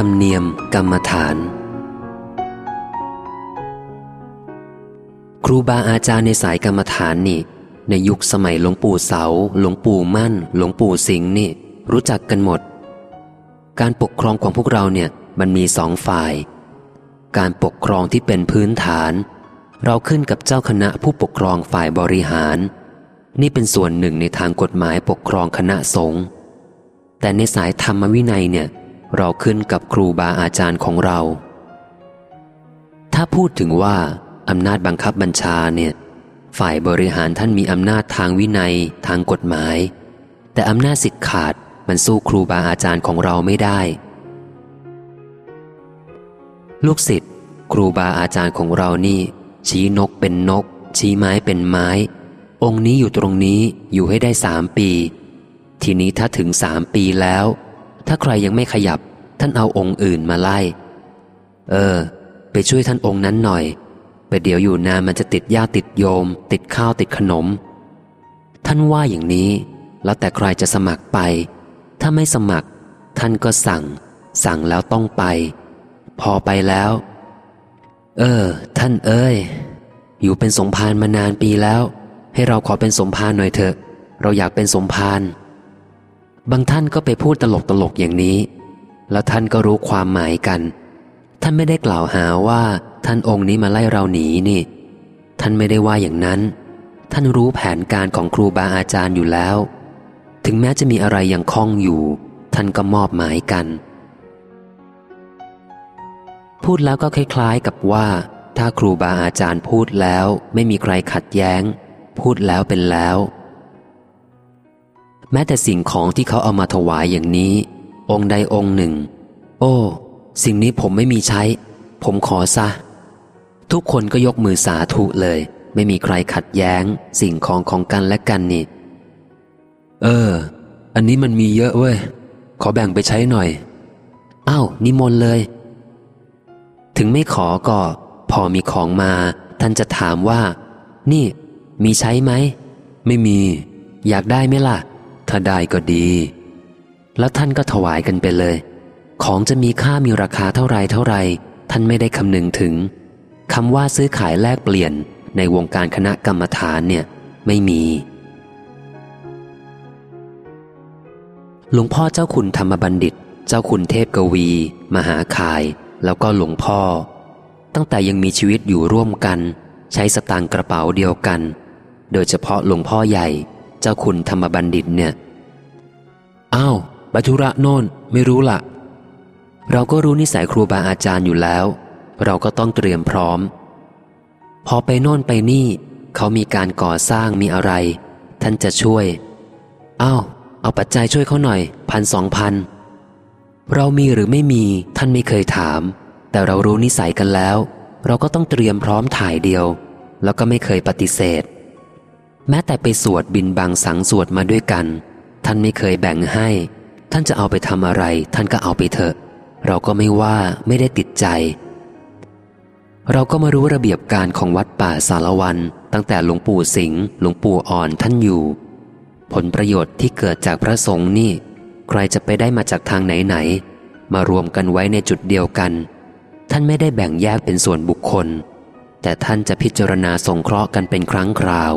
ธรรมเนียมกรรมฐาน ครูบาอาจารย์ในสายกรรมฐานนี่ ในยุคสมัยหลวงปู่เสาหลวงปู่มั่น หลวงปู่สิงห์นี่ รู้จักกันหมด การปกครองของพวกเราเนี่ยมันมีสองฝ่าย การปกครองที่เป็นพื้นฐาน เราขึ้นกับเจ้าคณะผู้ปกครองฝ่ายบริหาร นี่เป็นส่วนหนึ่งในทางกฎหมายปกครองคณะสงฆ์แต่ในสายธรรมวินัยเนี่ย เราขึ้นกับครูบาอาจารย์ของเรา ถ้าพูดถึงว่าอำนาจบังคับบัญชาเนี่ย ฝ่ายบริหารท่านมีอำนาจทางวินัย ทางกฎหมาย แต่อำนาจสิทธิ์ขาดมันสู้ครูบาอาจารย์ของเราไม่ได้ ลูกศิษย์ครูบาอาจารย์ของเรานี่ ชี้นกเป็นนก ชี้ไม้เป็นไม้ องค์นี้อยู่ตรงนี้อยู่ให้ได้สามปี ทีนี้ถ้าถึงสามปีแล้ว ถ้าใครยังไม่ขยับ ท่านเอาองค์อื่นมาไล่ เออ ไปช่วยท่านองค์นั้นหน่อย ไปเดี๋ยวอยู่นานมันจะติดญาติดโยม ติดข้าวติดขนม ท่านว่าอย่างนี้ แล้วแต่ใครจะสมัครไป ถ้าไม่สมัคร ท่านก็สั่ง สั่งแล้วต้องไป พอไปแล้ว เออ ท่านเอ้ย อยู่เป็นสมภารมานานปีแล้ว ให้เราขอเป็นสมภารหน่อยเถอะ เราอยากเป็นสมภาร บางท่านก็ไปพูดตลกตลกอย่างนี้ แล้วท่านก็รู้ความหมายกัน ท่านไม่ได้กล่าวหาว่าท่านองค์นี้มาไล่เราหนีนี่ ท่านไม่ได้ว่าอย่างนั้น ท่านรู้แผนการของครูบาอาจารย์อยู่แล้ว ถึงแม้จะมีอะไรยังคล้องอยู่ ท่านก็มอบหมายกัน พูดแล้วก็คล้ายๆกับว่า ถ้าครูบาอาจารย์พูดแล้ว ไม่มีใครขัดแย้ง พูดแล้วเป็นแล้ว ม้แต่สิ่งของที่เขาเอามาถวายอย่างนี้ องค์ใดองค์หนึ่ง โอ้ สิ่งนี้ผมไม่มีใช้ ผมขอซะ ทุกคนก็ยกมือสาธุเลย ไม่มีใครขัดแย้ง สิ่งของของกันและกันนี่ เออ อันนี้มันมีเยอะเว้ย ขอแบ่งไปใช้หน่อยอ้าวนิมนต์เลย ถึงไม่ขอก็ พอมีของมา ท่านจะถามว่า นี่ มีใช้ไหม ไม่มี อยากได้ไหมล่ะาได้ก็ดี แล้วท่านก็ถวายกันไปเลย ของจะมีค่ามีราคาเท่าไรเท่าไร ท่านไม่ได้คำนึงถึงคำว่าซื้อขายแลกเปลี่ยนในวงการคณะกรรมฐานเนี่ยไม่มี หลวงพ่อเจ้าคุณธรรมบัณฑิต เจ้าคุณเทพกวี มหาคาย แล้วก็หลวงพ่อ ตั้งแต่ยังมีชีวิตอยู่ร่วมกัน ใช้สตางค์กระเป๋าเดียวกัน โดยเฉพาะหลวงพ่อใหญ่ เจ้าคุณธรรมบัณฑิตเนี่ย อ้าวบัทุระโน่นไม่รู้ละ่ะเราก็รู้นิสัยครูบาอาจารย์อยู่แล้ว เราก็ต้องเตรียมพร้อม พอไปโน่นไปนี่ เขามีการก่อสร้างมีอะไร ท่านจะช่วยอ้าวเอาปัจจัยช่วยเขาหน่อยพันสองพันเรามีหรือไม่มีท่านไม่เคยถาม แต่เรารู้นิสัยกันแล้ว เราก็ต้องเตรียมพร้อมถ่ายเดียว แล้วก็ไม่เคยปฏิเสธ แม้แต่ไปสวดบินบางสังสวดมาด้วยกัน ท่านไม่เคยแบ่งให้ ท่านจะเอาไปทำอะไร ท่านก็เอาไปเถอะ เราก็ไม่ว่าไม่ได้ติดใจ เราก็มารู้ระเบียบการของวัดป่าสารวันตั้งแต่หลวงปู่สิงห์หลวงปู่อ่อนท่านอยู่ ผลประโยชน์ที่เกิดจากพระสงฆ์นี่ ใครจะไปได้มาจากทางไหนๆมารวมกันไว้ในจุดเดียวกัน ท่านไม่ได้แบ่งแยกเป็นส่วนบุคคล แต่ท่านจะพิจารณาสงเคราะห์กันเป็นครั้งคราว